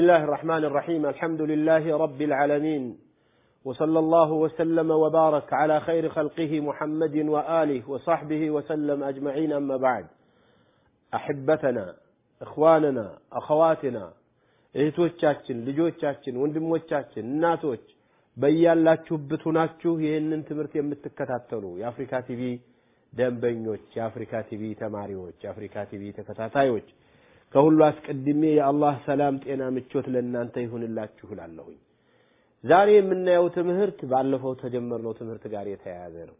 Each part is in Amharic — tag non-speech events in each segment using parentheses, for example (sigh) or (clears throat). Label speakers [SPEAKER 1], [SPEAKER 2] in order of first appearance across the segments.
[SPEAKER 1] الله الرحمن الرحيم الحمد لله رب العالمين وصلى الله وسلم وبارك على خير خلقه محمد وآله وصحبه وسلم أجمعين أما بعد أحبتنا إخواننا أخواتنا እህቶቻችን ልጆቻችን ወንድሞቻችን እናቶች በያላችሁበት ሆናችሁ ይህንን ትምህርት የምትከታተሉ የአፍሪካ ቲቪ ደንበኞች የአፍሪካ ቲቪ ተማሪዎች የአፍሪካ ቲቪ ተከታታዮች ከሁሉ አስቀድሜ የአላህ ሰላም ጤና ምቾት ለእናንተ ይሁንላችሁ እላለሁኝ። ዛሬ የምናየው ትምህርት ባለፈው ተጀመርነው ትምህርት ጋር የተያያዘ ነው።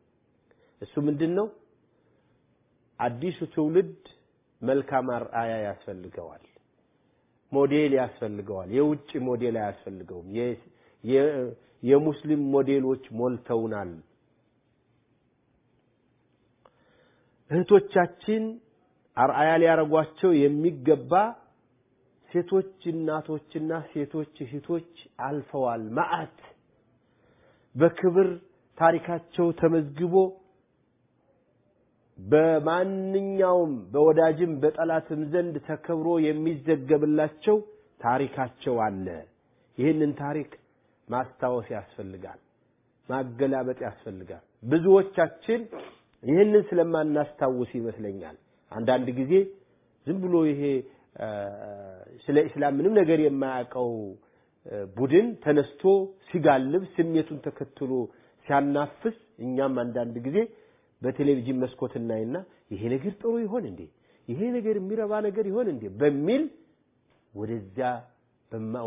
[SPEAKER 1] እሱ ምንድን ነው አዲሱ ትውልድ መልካም አርአያ ያስፈልገዋል ሞዴል ያስፈልገዋል። የውጭ ሞዴል አያስፈልገውም። የሙስሊም ሞዴሎች ሞልተውናል። እህቶቻችን አርአያ ሊያረጓቸው የሚገባ ሴቶች እናቶችና ሴቶች እህቶች አልፈዋል። ማአት በክብር ታሪካቸው ተመዝግቦ በማንኛውም በወዳጅም በጠላትም ዘንድ ተከብሮ የሚዘገብላቸው ታሪካቸው አለ። ይህንን ታሪክ ማስታወስ ያስፈልጋል ማገላበጥ ያስፈልጋል። ብዙዎቻችን ይህንን ስለማናስታውስ ይመስለኛል አንዳንድ ጊዜ ዝም ብሎ ይሄ ስለ እስላም ምንም ነገር የማያውቀው ቡድን ተነስቶ ሲጋልብ ስሜቱን ተከትሎ ሲያናፍስ እኛም አንዳንድ ጊዜ በቴሌቪዥን መስኮት እናይና ይሄ ነገር ጥሩ ይሆን እንዴ? ይሄ ነገር የሚረባ ነገር ይሆን እንዴ? በሚል ወደዚያ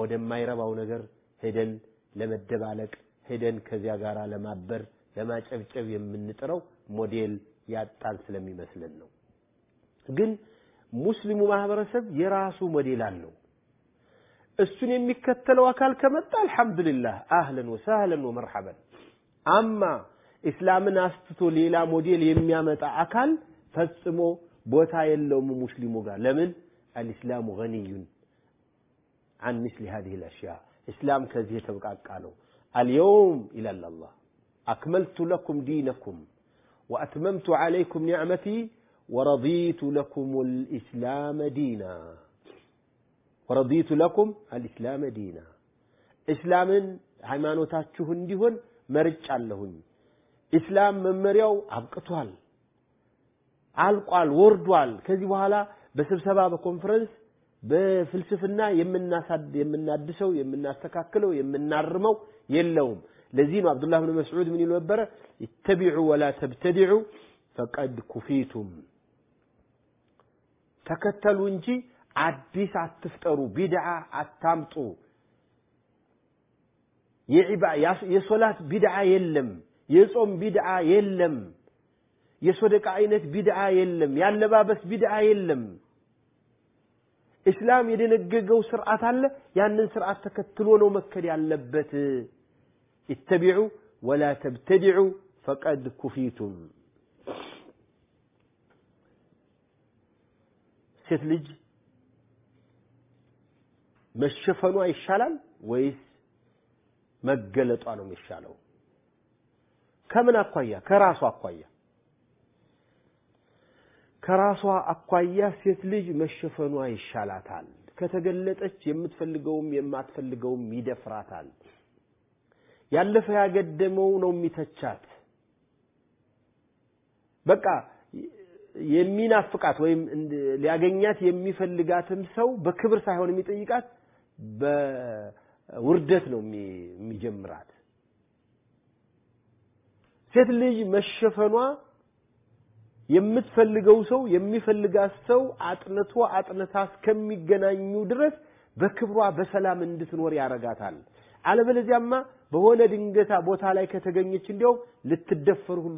[SPEAKER 1] ወደማይረባው ነገር ሄደን ለመደባለቅ ሄደን ከዚያ ጋር ለማበር ለማጨብጨብ የምንጥረው ሞዴል ያጣን ስለሚመስልን ነው قل مسلم ما سب يراس مديلا له السنة مكتل وكال كمتا الحمد لله أهلا وسهلا ومرحبا أما إسلام الناس تطول إلى موديل يميامة أكال فاسمو بوتا يلو مسلمو قال لمن الإسلام غني عن مثل هذه الأشياء إسلام كذية تبقى قالوا اليوم إلى الله أكملت لكم دينكم وأتممت عليكم نعمتي ወረዲቱ ለኩም ልእስላመ ዲና ወረዲቱ ለኩም አልእስላመ ዲና እስላምን ሃይማኖታችሁ እንዲሆን መርጫ አለሁኝ እስላም መመሪያው አብቅቷል፣ አልቋል፣ ወርዷል። ከዚህ በኋላ በስብሰባ በኮንፈረንስ በፍልስፍና የምናሳድ የምናድሰው የምናስተካክለው የምናርመው የለውም። ለዚህ ነው አብዱላህ ብን መስዑድ ምን ይሉ ነበረ? ይተቢዑ ወላ ተብተዲዑ ፈቀድ ኩፊቱም ተከተሉ እንጂ አዲስ አትፍጠሩ ቢድዓ አታምጡ። የሶላት ቢድዓ የለም የጾም ቢድዓ የለም የሶደቃ አይነት ቢድዓ የለም ያለባበስ ቢድዓ የለም። እስላም የደነገገው ስርዓት አለ ያንን ስርዓት ተከትሎ ነው መከድ ያለበት። ይተቢዑ ወላ ተብተዲዑ ፈቀድ ኩፊቱም ሴት ልጅ መሸፈኗ ይሻላል ወይስ መገለጧ ነው የሚሻለው? ከምን አኳያ? ከራሷ አኳያ። ከራሷ አኳያ ሴት ልጅ መሸፈኗ ይሻላታል። ከተገለጠች የምትፈልገውም የማትፈልገውም ይደፍራታል። ያለፈ ያገደመው ነው የሚተቻት። በቃ የሚናፍቃት ወይም ሊያገኛት የሚፈልጋትም ሰው በክብር ሳይሆን የሚጠይቃት በውርደት ነው የሚጀምራት ሴት ልጅ መሸፈኗ የምትፈልገው ሰው የሚፈልጋት ሰው አጥንቶ አጥንታ እስከሚገናኙ ድረስ በክብሯ በሰላም እንድትኖር ያረጋታል። አለበለዚያማ በሆነ ድንገታ ቦታ ላይ ከተገኘች እንዲያውም ልትደፈር ሁሉ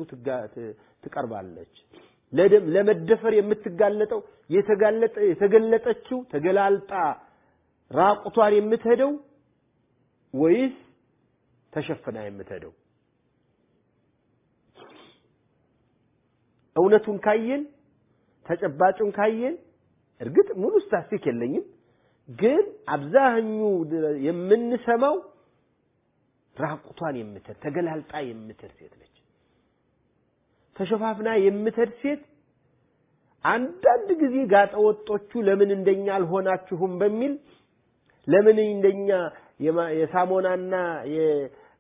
[SPEAKER 1] ትቀርባለች። ለደም- ለመደፈር የምትጋለጠው የተጋለጠ የተገለጠችው ተገላልጣ ራቁቷን የምትሄደው ወይስ ተሸፍና የምትሄደው? እውነቱን ካየን ተጨባጩን ካየን እርግጥ ሙሉ ስታስቲክ የለኝም፣ ግን አብዛኙ የምንሰማው ራቁቷን የምትሄድ ተገላልጣ የምትሄድ ሴት ነች። ተሸፋፍና የምትሄድ ሴት አንዳንድ ጊዜ ጋጠወጦቹ ለምን እንደኛ አልሆናችሁም በሚል ለምን እንደኛ የሳሞናና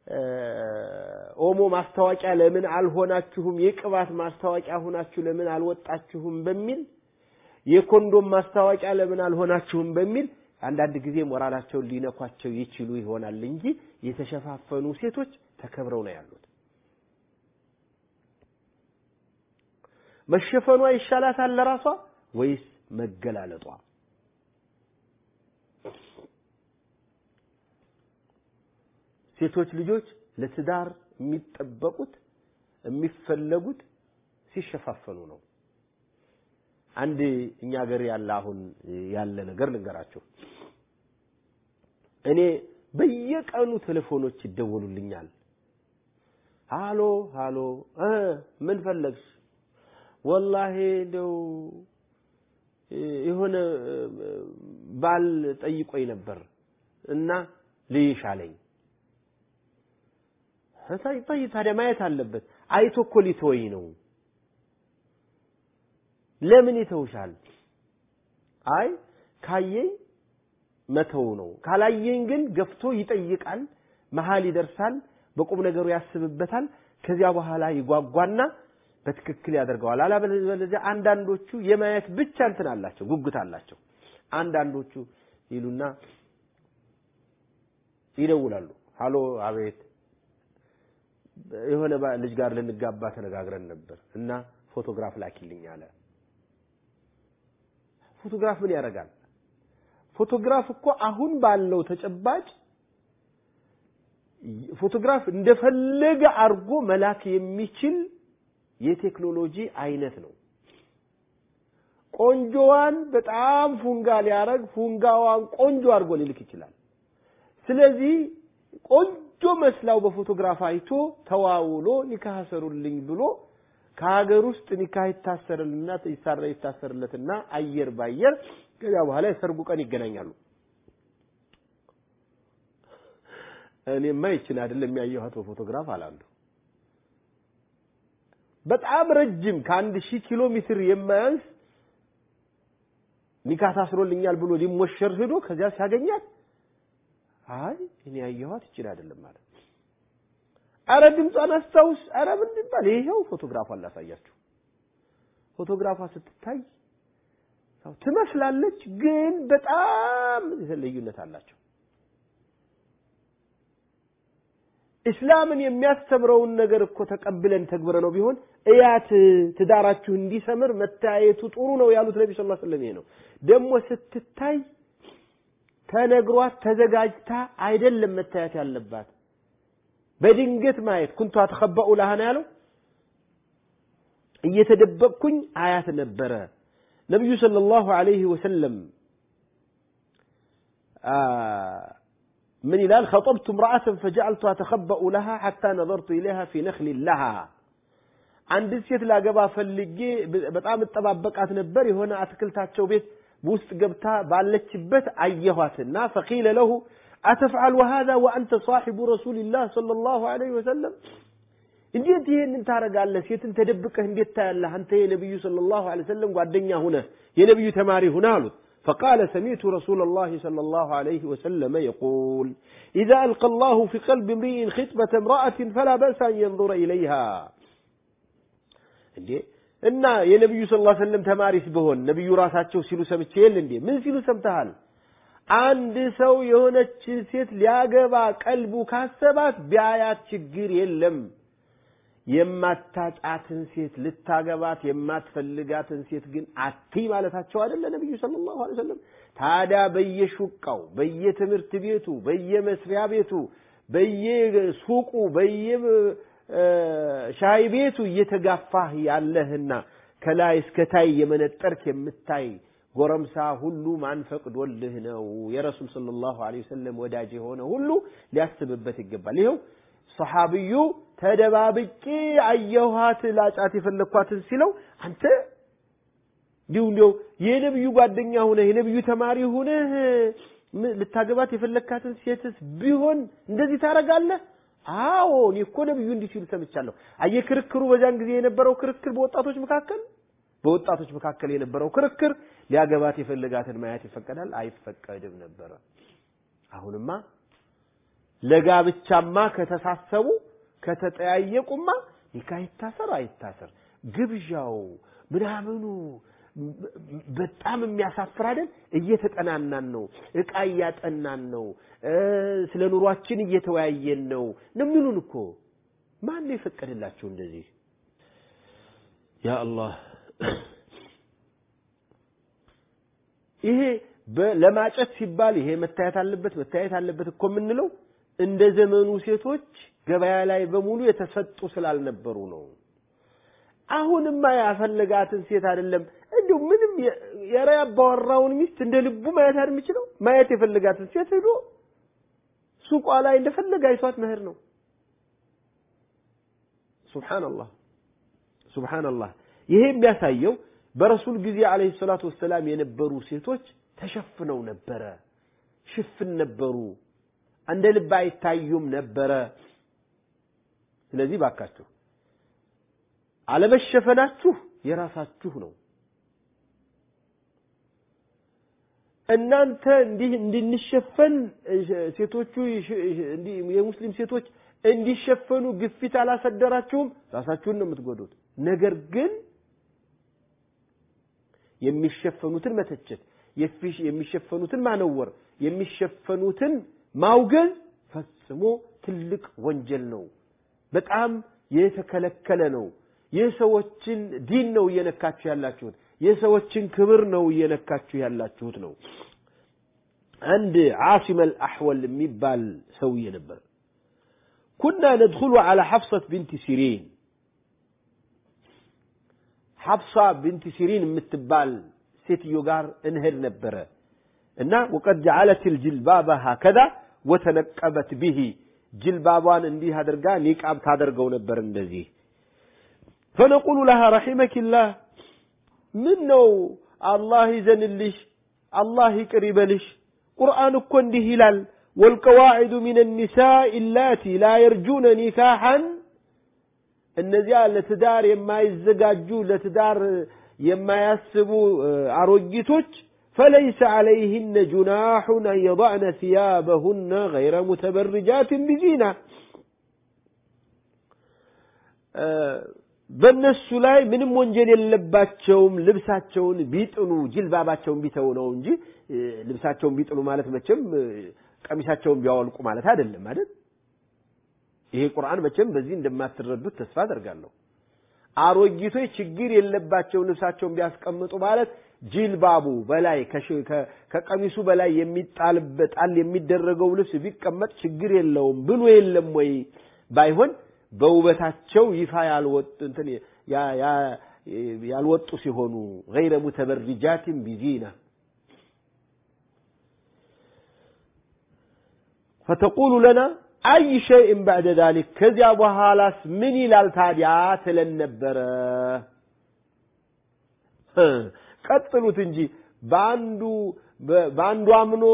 [SPEAKER 1] የኦሞ ማስታወቂያ ለምን አልሆናችሁም፣ የቅባት ማስታወቂያ ሆናችሁ ለምን አልወጣችሁም? በሚል የኮንዶም ማስታወቂያ ለምን አልሆናችሁም? በሚል አንዳንድ ጊዜ ሞራላቸውን ሊነኳቸው ይችሉ ይሆናል እንጂ የተሸፋፈኑ ሴቶች ተከብረው ነው ያሉት። መሸፈኗ ይሻላታል ለራሷ ወይስ መገላለጧ? ሴቶች ልጆች ለትዳር የሚጠበቁት የሚፈለጉት ሲሸፋፈኑ ነው። አንድ እኛ ሀገር ያለ አሁን ያለ ነገር ልንገራችሁ። እኔ በየቀኑ ቴሌፎኖች ይደወሉልኛል። ሃሎ ሃሎ ምን ፈለግሽ? ወላሂ እንደው የሆነ ባል ጠይቆኝ ነበር እና ልይሽ አለኝ። ታዲያ ማየት አለበት። አይቶ እኮ ሊተወኝ ነው። ለምን ይተውሻል? አይ ካየኝ መተው ነው። ካላየኝ ግን ገፍቶ ይጠይቃል፣ መሀል ይደርሳል፣ በቁም ነገሩ ያስብበታል። ከዚያ በኋላ ይጓጓና በትክክል ያደርገዋል። አለበለዚያ አንዳንዶቹ የማየት ብቻ እንትን አላቸው፣ ጉጉት አላቸው። አንዳንዶቹ ይሉና ይደውላሉ። ሃሎ፣ አቤት፣ የሆነ ልጅ ጋር ልንጋባ ተነጋግረን ነበር እና ፎቶግራፍ ላኪልኝ አለ። ፎቶግራፍ ምን ያደርጋል? ፎቶግራፍ እኮ አሁን ባለው ተጨባጭ ፎቶግራፍ እንደፈለገ አድርጎ መላክ የሚችል የቴክኖሎጂ አይነት ነው። ቆንጆዋን በጣም ፉንጋ ሊያረግ ፉንጋዋን ቆንጆ አድርጎ ሊልክ ይችላል። ስለዚህ ቆንጆ መስላው በፎቶግራፍ አይቶ ተዋውሎ ኒካህ ብሎ ከሀገር ውስጥ ኒካህ ይታሰርልና ይታሰርለትና አየር ባየር ከዚያ በኋላ የሰርጉ ቀን ይገናኛሉ። እኔማ ይችን አይደለም ያየኋት በፎቶግራፍ አላሉ። በጣም ረጅም ከአንድ ሺህ ኪሎ ሜትር የማያንስ ኒካህ ታስሮልኛል ብሎ ሊሞሸር ሄዶ ከዚያ ሲያገኛት አይ እኔ ያየኋት ይችን አይደለም ማለት አረ ድምጿን አስታውስ፣ አረ ምን ይባል ይሄው ፎቶግራፏን ላሳያችሁ። ፎቶግራፏ ስትታይ ትመስላለች፣ ግን በጣም ልዩነት አላቸው። እስላምን የሚያስተምረውን ነገር እኮ ተቀብለን ተግብረ ነው ቢሆን እያት ትዳራችሁ እንዲሰምር መታየቱ ጥሩ ነው ያሉት ነቢ ዐለይሂ ወሰለም ይሄ ነው። ደግሞ ስትታይ ተነግሯት ተዘጋጅታ አይደለም መታየት ያለባት በድንገት ማየት አተኸበኡ ለሃ ነው ያለው። እየተደበቅኩኝ አያት ነበረ። ነቢዩ ሰለላሁ ዐለይሂ ወሰለም ምን ይላል? ኸጠብቱ እምረአተን ፈጀዐልቱ አተኸበኡ ለሃ ሐታ ነዘርቱ ኢለይሃ ፊ ነኽሊን ለሃ አንድ ሴት ላገባ ፈልጌ በጣም እጠባበቃት ነበር። የሆነ አትክልታቸው ቤት ውስጥ ገብታ ባለችበት አየኋትና ፈቂለ ለሁ አተፍዓሉ ሃዛ ወአንተ ሳሒቡ ረሱሊላህ ሰለላሁ ዐለይሂ ወሰለም እንዴት ይሄንን ታረጋለህ? ሴትን ተደብቀህ እንዴት ታያለህ? አንተ የነቢዩ ሰለላሁ ዐለይሂ ወሰለም ጓደኛ ሁነህ የነቢዩ ተማሪ ሁነህ አሉት። فقال سمعت رسول الله صلى الله عليه وسلم يقول إذا ألقى الله في قلب امرئ خطبة امرأة فلا بأس أن ينظر إليها እንዴ እና የነቢዩ ስ ላ ሰለም ተማሪስ ብሆን ነቢዩ ራሳቸው ሲሉ ሰምቼ የለ እንዴ ምን ሲሉ ሰምተሃል አንድ ሰው የሆነች ሴት ሊያገባ ቀልቡ ካሰባት ቢያያት ችግር የለም የማታጫትን ሴት ልታገባት የማትፈልጋትን ሴት ግን አትይ ማለታቸው አይደለ ነቢዩ ሰለላሁ ዐለይሂ ወሰለም ታዲያ በየሹቃው በየትምህርት ቤቱ በየመስሪያ ቤቱ በየሱቁ በየሻይ ቤቱ እየተጋፋህ ያለህና ከላይ እስከታይ የመነጠርክ የምታይ ጎረምሳ ሁሉ ማን ፈቅዶልህ ነው? የረሱል ሰለላሁ ዐለይሂ ወሰለም ወዳጅ የሆነ ሁሉ ሊያስብበት ይገባል። ይኸው ሰሓብዩ ተደባብቄ አየኋት ላጫት የፈለግኳትን ሲለው አንተ እንዲሁ እንዲያው የነብዩ ጓደኛ ሁነህ የነብዩ ተማሪ ሁነህ ልታገባት የፈለግካትን ሴትስ ቢሆን እንደዚህ ታረጋለህ? አዎ እኔ እኮ ነብዩ እንዲህ ሲሉ ሰምቻለሁ። አየህ ክርክሩ በዚያን ጊዜ የነበረው ክርክር በወጣቶች መካከል በወጣቶች መካከል የነበረው ክርክር ሊያገባት የፈለጋትን ማየት ይፈቀዳል አይፈቀድም ነበረ። አሁንማ ለጋብቻማ ከተሳሰቡ ከተጠያየቁማ ኒካ ይታሰር አይታሰር ግብዣው ምናምኑ በጣም የሚያሳፍር አይደል? እየተጠናናን ነው፣ እቃ እያጠናን ነው፣ ስለ ኑሯችን እየተወያየን ነው ነው የሚሉን እኮ። ማን ነው የፈቀደላቸው እንደዚህ? ያ አላህ (clears throat) ይሄ ለማጨት ሲባል ይሄ መታየት አለበት መታየት አለበት እኮ የምንለው እንደ ዘመኑ ሴቶች ገበያ ላይ በሙሉ የተሰጡ ስላልነበሩ ነው። አሁንማ ያፈለጋትን ሴት አይደለም እንዲሁ ምንም የራ ያባወራውን ሚስት እንደ ልቡ ማየት አይደል የሚችለው? ማየት የፈለጋትን ሴት ሄዶ ሱቋ ላይ እንደፈለገ አይቷት መሄድ ነው። ሱብሃንአላህ ሱብሃንአላህ። ይሄ የሚያሳየው በረሱል ጊዜ አለይሂ ሰላቱ ወሰላም የነበሩ ሴቶች ተሸፍነው ነበረ፣ ሽፍን ነበሩ፣ እንደ ልብ አይታዩም ነበረ። ስለዚህ ባካችሁ አለመሸፈናችሁ የራሳችሁ ነው። እናንተ እንዲህ እንድንሸፈን ሴቶቹ የሙስሊም ሴቶች እንዲሸፈኑ ግፊት አላሰደራችሁም፣ ራሳችሁን ነው የምትጎዱት። ነገር ግን የሚሸፈኑትን መተቸት፣ የሚሸፈኑትን ማነወር፣ የሚሸፈኑትን ማውገዝ ፈጽሞ ትልቅ ወንጀል ነው። በጣም የተከለከለ ነው። የሰዎችን ዲን ነው እየነካችሁ ያላችሁት። የሰዎችን ክብር ነው እየነካችሁ ያላችሁት ነው። አንድ ዓሲም አልአሕወል የሚባል ሰውዬ ነበር። كنا ندخل على حفصة بنت سيرين ሐፍሳ ቢንቲ ሲሪን የምትባል ሴትዮ ጋር እንሄድ ነበረ እና ወቀድ ጀዓለት ልጅልባባ ሀከዛ ወተነቀበት ብሂ ጅልባቧን እንዲህ አድርጋ ኒቃብ ታደርገው ነበር እንደዚህ። ፈነቁሉ ለሃ ረሒመኪላህ ምን ነው አላህ ይዘንልሽ አላህ ይቅር ይበልሽ? ቁርአን እኮ እንዲህ ይላል ወልቀዋዒዱ ሚን ኒሳኢ ላቲ ላ የርጁነ ኒካሐን። እነዚያ ለትዳር የማይዘጋጁ ለትዳር የማያስቡ አሮጊቶች ፈለይሰ ዐለይህነ ጁናሑን አን የضዕነ ثያበሁነ ገይረ ሙተበርጃትን ቢዚና በእነሱ ላይ ምንም ወንጀል የለባቸውም። ልብሳቸውን ቢጥሉ ጅልባባቸውን ቢተው ነው እንጂ ልብሳቸውን ቢጥሉ ማለት መቼም ቀሚሳቸውን ቢያወልቁ ማለት አይደለም አይደል? ይሄ ቁርአን መቼም በዚህ እንደማትረዱት ተስፋ አደርጋለሁ። አሮጊቶች ችግር የለባቸው ልብሳቸውን ቢያስቀምጡ ማለት ጅልባቡ በላይ ከቀሚሱ በላይ የሚጣልበት ጣል የሚደረገው ልብስ ቢቀመጥ ችግር የለውም ብሎ የለም ወይ? ባይሆን በውበታቸው ይፋ ያልወጡ እንትን ያልወጡ ሲሆኑ ገይረ ሙተበርጃትን ቢዚና። ፈተቁሉ ለና አይ ሸይእን ባዕደ ዛሊክ ከዚያ በኋላስ ምን ይላል ታዲያ ትለን ነበረ ቀጥሉት እንጂ በአንዱ በአንዱ አምኖ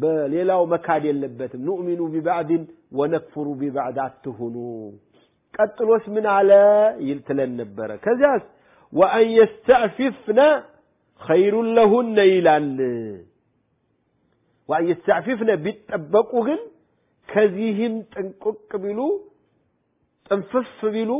[SPEAKER 1] በሌላው መካድ የለበትም። ኑእሚኑ ቢባዕድን ወነክፍሩ ቢባዕድ አትሁኑ። ቀጥሎስ ምን አለ ይል ነበረ። ከዚያስ ወአን የስተዕፊፍነ ኸይሩን ለሁነ ይላል። ወአን የስተዕፊፍነ ቢጠበቁ ግን ከዚህም ጥንቁቅ ቢሉ ጥንፍፍ ቢሉ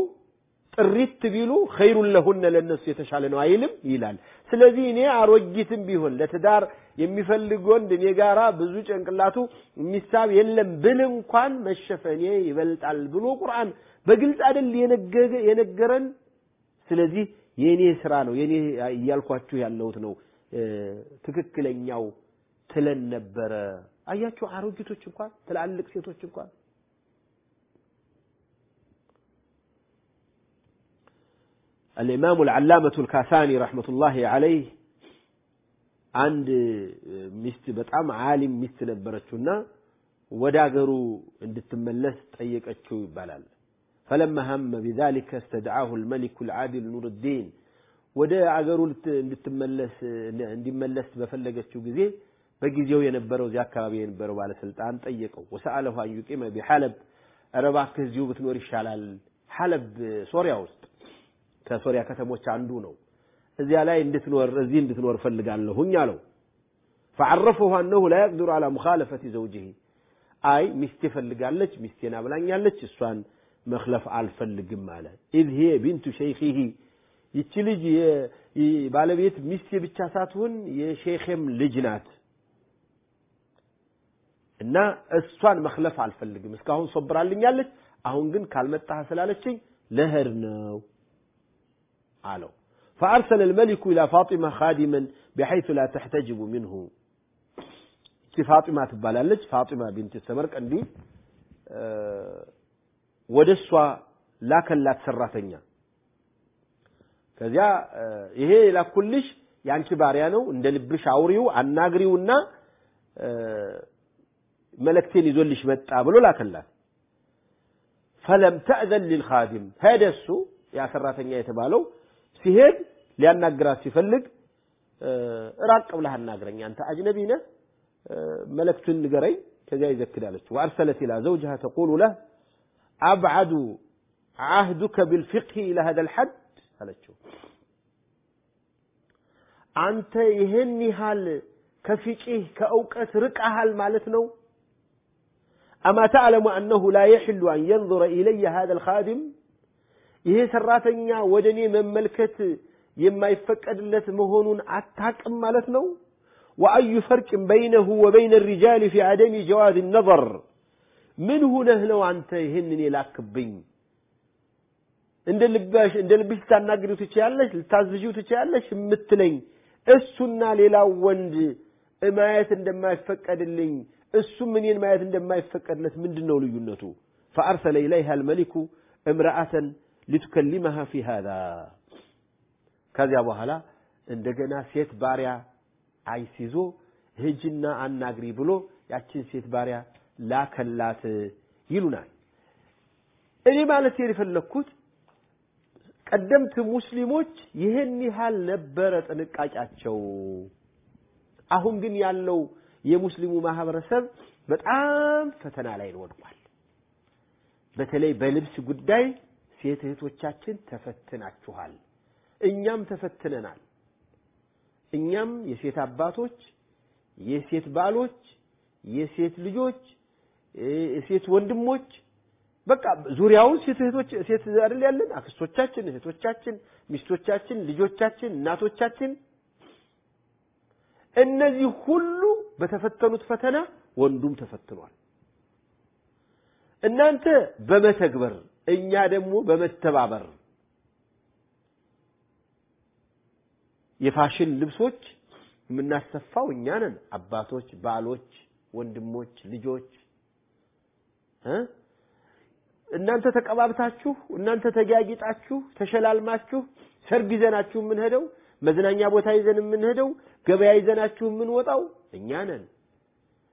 [SPEAKER 1] ጥሪት ቢሉ ኸይሩን ለሁነ ለነሱ የተሻለ ነው አይልም ይላል። ስለዚህ እኔ አሮጊትም ቢሆን ለትዳር የሚፈልግ ወንድ እኔ ጋራ ብዙ ጭንቅላቱ የሚሳብ የለም ብል እንኳን መሸፈኔ ይበልጣል ብሎ ቁርአን በግልጽ አይደል የነገረን? ስለዚህ የእኔ ስራ ነው የኔ እያልኳችሁ ያለሁት ነው። ትክክለኛው ትለን ነበረ። አያችሁ አሮጊቶች እንኳን ትላልቅ ሴቶች እንኳን الإمام العلامة الكاساني رحمة الله عليه አንድ ሚስት በጣም ዓሊም ሚስት ነበረችውና ወደ አገሩ እንድትመለስ ጠየቀችው ይባላል فلما هم بذلك استدعاه الملك العادل نور الدين ወደ አገሩ እንድትመለስ እንዲመለስ በፈለገችው ጊዜ በጊዜው የነበረው እዚያ አካባቢ የነበረው ባለስልጣን ጠየቀው ወሰአለሁ አን ዩቂመ ቢሐለብ ኧረ እባክህ እዚሁ ብትኖር ይሻላል ሐለብ ሶሪያ ውስጥ ከሶሪያ ከተሞች አንዱ ነው። እዚያ ላይ እንድትኖር እዚህ እንድትኖር ፈልጋለሁኝ አለው። ፈዐረፈሁ አነሁ ላ የቅድሩ አላ ሙኻለፈቲ ዘውጅሂ አይ ሚስቴ ፈልጋለች፣ ሚስቴን አብላኛለች፣ እሷን መክለፍ አልፈልግም አለ። إذ هي بنت شيخه ይቺ ልጅ ባለቤት ሚስቴ ብቻ ሳትሆን የሼኼም ልጅ ናት እና እሷን መክለፍ አልፈልግም። እስካሁን ሰብራልኛለች፣ አሁን ግን ካልመጣህ ስላለችኝ ልሄድ ነው አለው فأرسل الملك إلى فاطمة خادما بحيث لا تحتجب منه ፋጢማ ትባላለች ፋጢማ ቢንት ሰመርቀንዲ ወደ እሷ ላከላት ሰራተኛ ከዚያ ይሄ የላኩልሽ የአንቺ ባሪያ ነው እንደ ልብሽ አውሪው አናግሪውና መለክቴን ይዞልሽ መጣ ብሎ ላከላት ፈለም ተእዘን ሊልኻዲም ሄደ እሱ ያ ሰራተኛ የተባለው ሲሄድ ሊያናግራት ሲፈልግ ራቅ ብለህ አናግረኝ አንተ አጅነቢ ነህ መልእክቱን ንገረኝ ከዚያ ይዘክዳለች ወአርሰለት ኢላ ዘውጅሃ ተቁሉ ለህ አብዓዱ ዓህዱከ ቢልፊቅሂ ኢላ ሀደ ልሐድ አለችው አንተ ይህን ያህል ከፊቂህ ከእውቀት ርቀሃል ማለት ነው أما تعلم أنه لا يحل أن ينظر إلي هذا الخادم ይሄ ሰራተኛ ወደ እኔ መመልከት የማይፈቀድለት መሆኑን አታቅም ማለት ነው። ወአዩ ፈርቅን በይነሁ ወበይነ ሪጃል ፊ አደሚ ጀዋዝ ነበር ምን ሁነህ ነው አንተ ይህንን የላክብኝ? እንደ ልባሽ እንደ ልብሽ ልታናግሪው ትችያለሽ፣ ልታዝዥው ትችያለሽ የምትለኝ እሱና ሌላው ወንድ ማየት እንደማይፈቀድልኝ እሱም እኔን ማየት እንደማይፈቀድለት ምንድን ነው ልዩነቱ? ፈአርሰለ ኢለይሃ አልመሊኩ እምረአተን ሊቱከሊመሃ ፊ ሃዛ ከዚያ በኋላ እንደገና ሴት ባሪያ አይሲዞ ህጅና አናግሪ ብሎ ያችን ሴት ባሪያ ላከላት ይሉናል። እኔ ማለት የፈለግኩት ቀደምት ሙስሊሞች ይህን ያህል ነበረ ጥንቃቄያቸው። አሁን ግን ያለው የሙስሊሙ ማህበረሰብ በጣም ፈተና ላይ ወድቋል። በተለይ በልብስ ጉዳይ ሴት እህቶቻችን ተፈትናችኋል። እኛም ተፈትነናል። እኛም የሴት አባቶች የሴት ባሎች የሴት ልጆች የሴት ወንድሞች በቃ ዙሪያውን ሴት እህቶች ሴት አይደል ያለን? አክስቶቻችን እህቶቻችን ሚስቶቻችን ልጆቻችን እናቶቻችን። እነዚህ ሁሉ በተፈተኑት ፈተና ወንዱም ተፈትኗል። እናንተ በመተግበር እኛ ደግሞ በመተባበር የፋሽን ልብሶች የምናሰፋው እኛ ነን። አባቶች ባሎች ወንድሞች ልጆች እናንተ ተቀባብታችሁ እናንተ ተጊያጊጣችሁ ተሸላልማችሁ ሰርግ ይዘናችሁ የምንሄደው መዝናኛ ቦታ ይዘን የምንሄደው ገበያ ይዘናችሁ የምንወጣው እኛ ነን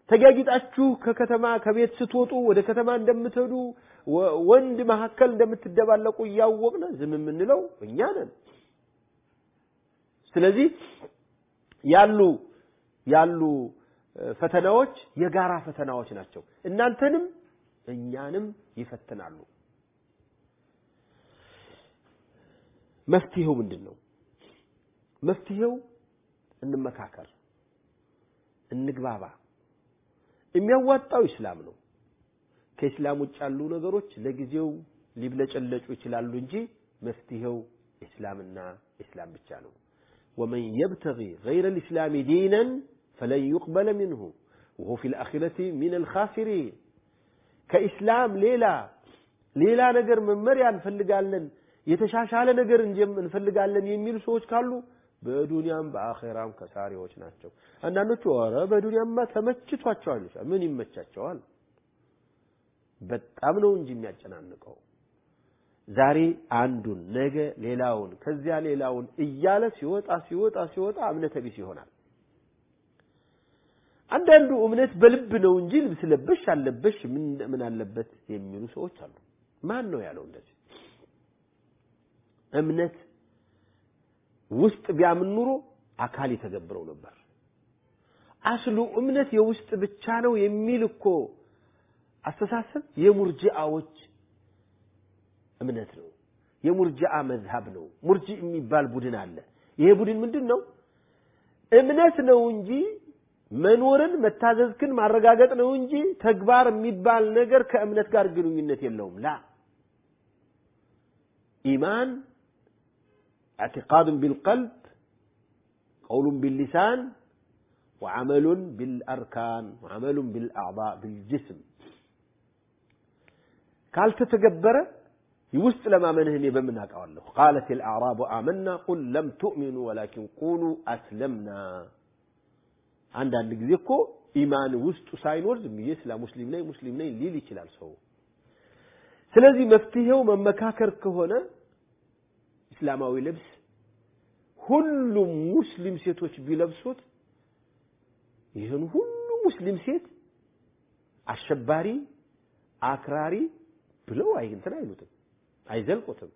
[SPEAKER 1] ተጊያጊጣችሁ ከከተማ ከቤት ስትወጡ ወደ ከተማ እንደምትሄዱ ወንድ መካከል እንደምትደባለቁ እያወቅነ ዝም የምንለው እኛ ነን። ስለዚህ ያሉ ያሉ ፈተናዎች የጋራ ፈተናዎች ናቸው። እናንተንም እኛንም ይፈትናሉ። መፍትሄው ምንድን ነው መፍትሄው እንመካከር እንግባባ የሚያዋጣው ኢስላም ነው። ከኢስላም ውጭ ያሉ ነገሮች ለጊዜው ሊብለጨለጩ ይችላሉ እንጂ መፍትሄው ኢስላምና ኢስላም ብቻ ነው። ወመን የብተጊ ገይረ ልእስላሚ ዲነን ፈለን ዩቅበለ ሚንሁ ወሁ ፊ ልአኺረቲ ሚን አልኻሲሪን። ከኢስላም ሌላ ሌላ ነገር መመሪያ እንፈልጋለን የተሻሻለ ነገር እንፈልጋለን የሚሉ ሰዎች ካሉ በዱንያም በአኼራም ከሳሪዎች ናቸው። አንዳንዶቹ ኧረ በዱንያማ ተመችቷቸዋል ምን ይመቻቸዋል? በጣም ነው እንጂ የሚያጨናንቀው። ዛሬ አንዱን ነገ ሌላውን ከዚያ ሌላውን እያለ ሲወጣ ሲወጣ ሲወጣ እምነተ ቢስ ይሆናል። አንዳንዱ እምነት በልብ ነው እንጂ ልብስ ለበሽ አለበሽ ምን ምን አለበት የሚሉ ሰዎች አሉ። ማን ነው ያለው እንደዚህ? እምነት ውስጥ ቢያምን ኑሮ አካል የተገብረው ነበር። አስሉ እምነት የውስጥ ብቻ ነው የሚል እኮ አስተሳሰብ የሙርጂአዎች እምነት ነው። የሙርጂአ መዝሀብ ነው። ሙርጂ የሚባል ቡድን አለ። ይሄ ቡድን ምንድን ነው? እምነት ነው እንጂ መኖርን መታዘዝክን ማረጋገጥ ነው እንጂ ተግባር የሚባል ነገር ከእምነት ጋር ግንኙነት የለውም። ላ ኢማን اعتقاد بالقلب قول باللسان وعمل بالأركان وعمل بالأعضاء بالجسم ካልተተገበረ ውስጥ ለማመንህ እኔ በምን አውቀዋለሁ? ቃለት الأعراب آمنا قل لم تؤمنوا ولكن قولوا أسلمنا አንዳንድ ጊዜ እኮ ኢማን ውስጡ ሳይኖር ዝም ብዬ ስለ ሙስሊም ነኝ ሙስሊም ነኝ ሊል ይችላል ሰው። ስለዚህ መፍትሄው መመካከር ከሆነ እስላማዊ ልብስ ሁሉም ሙስሊም ሴቶች ቢለብሱት ይህን ሁሉ ሙስሊም ሴት አሸባሪ አክራሪ ብለው እንትን አይሉትም፣ አይዘልቁትም፣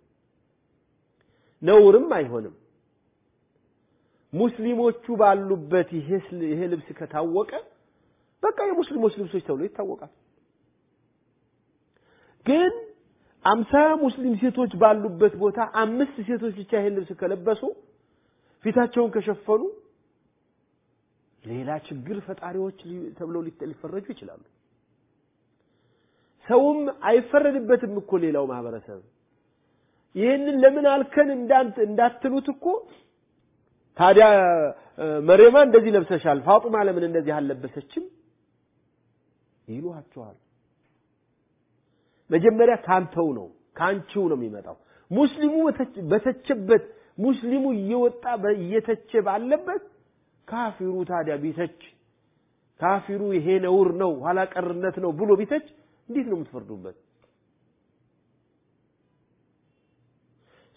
[SPEAKER 1] ነውርም አይሆንም። ሙስሊሞቹ ባሉበት ይሄ ልብስ ከታወቀ በቃ የሙስሊሞች ልብሶች ተብሎ ይታወቃል። ግን አምሳ ሙስሊም ሴቶች ባሉበት ቦታ አምስት ሴቶች ብቻ ይሄን ልብስ ከለበሱ ፊታቸውን ከሸፈኑ ሌላ ችግር ፈጣሪዎች ተብለው ሊፈረጁ ይችላሉ። ሰውም አይፈረድበትም እኮ ሌላው ማህበረሰብ ይህንን ለምን አልከን እንዳትሉት እኮ ታዲያ መሬማ እንደዚህ ለብሰሻል፣ ፋጡማ ለምን እንደዚህ አልለበሰችም ይሏቸዋል። መጀመሪያ ካንተው ነው ካንቺው ነው የሚመጣው። ሙስሊሙ በተቸበት ሙስሊሙ እየወጣ እየተቸ ባለበት ካፊሩ ታዲያ ቢተች ካፊሩ ይሄ ነውር ነው ኋላ ቀርነት ነው ብሎ ቢተች እንዴት ነው የምትፈርዱበት?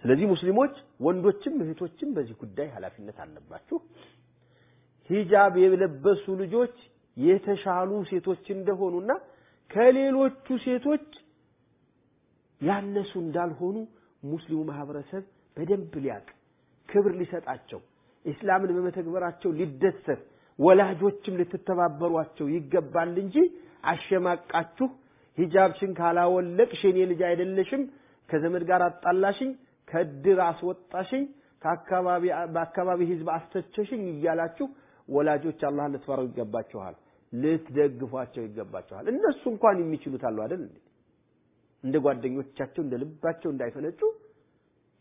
[SPEAKER 1] ስለዚህ ሙስሊሞች ወንዶችም እህቶችም በዚህ ጉዳይ ኃላፊነት አለባችሁ። ሂጃብ የለበሱ ልጆች የተሻሉ ሴቶች እንደሆኑና ከሌሎቹ ሴቶች ያነሱ እንዳልሆኑ ሙስሊሙ ማህበረሰብ በደንብ ሊያቅ ክብር ሊሰጣቸው ኢስላምን በመተግበራቸው ሊደሰት ወላጆችም ልትተባበሯቸው ይገባል እንጂ አሸማቃችሁ ሂጃብሽን ካላወለቅሽ የኔ ልጅ አይደለሽም፣ ከዘመድ ጋር አጣላሽኝ፣ ከድር አስወጣሽኝ፣ በአካባቢ ህዝብ አስተቸሽኝ እያላችሁ ወላጆች አላህን ልትፈሩ ይገባችኋል፣ ልትደግፏቸው ይገባችኋል። እነሱ እንኳን የሚችሉት አሉ አይደል እንዴ? እንደ ጓደኞቻቸው እንደ ልባቸው እንዳይፈነጩ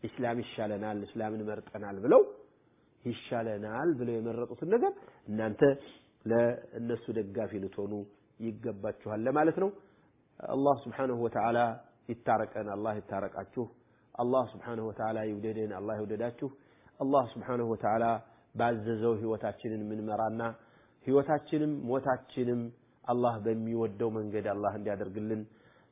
[SPEAKER 1] ኢስላም ይሻለናል፣ እስላምን መርጠናል ብለው ይሻለናል ብለው የመረጡትን ነገር እናንተ ለእነሱ ደጋፊ ልትሆኑ ይገባችኋል ለማለት ነው። አላህ ስብሓነሁ ወተዓላ ይታረቀን፣ አላህ ይታረቃችሁ። አላህ ስብሓነሁ ወተዓላ ይውደደን፣ አላህ ይውደዳችሁ። አላህ ስብሓነሁ ወተዓላ ባዘዘው ህይወታችንን ምንመራና ህይወታችንም ሞታችንም አላህ በሚወደው መንገድ አላህ እንዲያደርግልን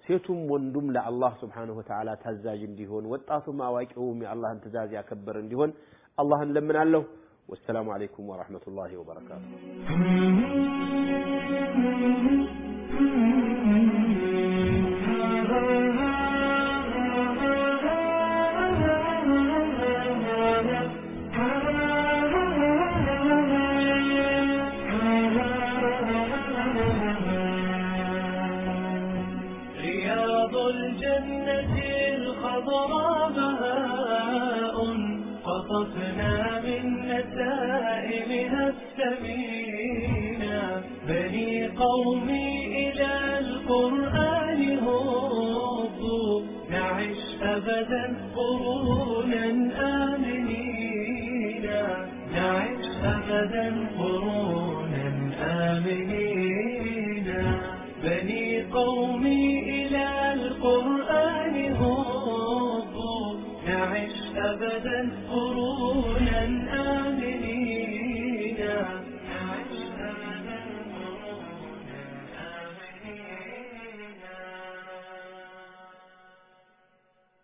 [SPEAKER 1] ሴቱም ወንዱም ለአላህ ስብሓነሁ ወተዓላ ታዛዥ እንዲሆን ወጣቱም አዋቂውም የአላህን ትእዛዝ ያከበረ እንዲሆን አላህን ለምናለሁ። ወሰላሙ አለይኩም ወረሕመቱላሂ ወበረካቱ።
[SPEAKER 2] رياض الجنة الخضراء بهاء قطفنا من نسائمها الثمينة بني قومي إلى القرآن هبوا نعش أبدا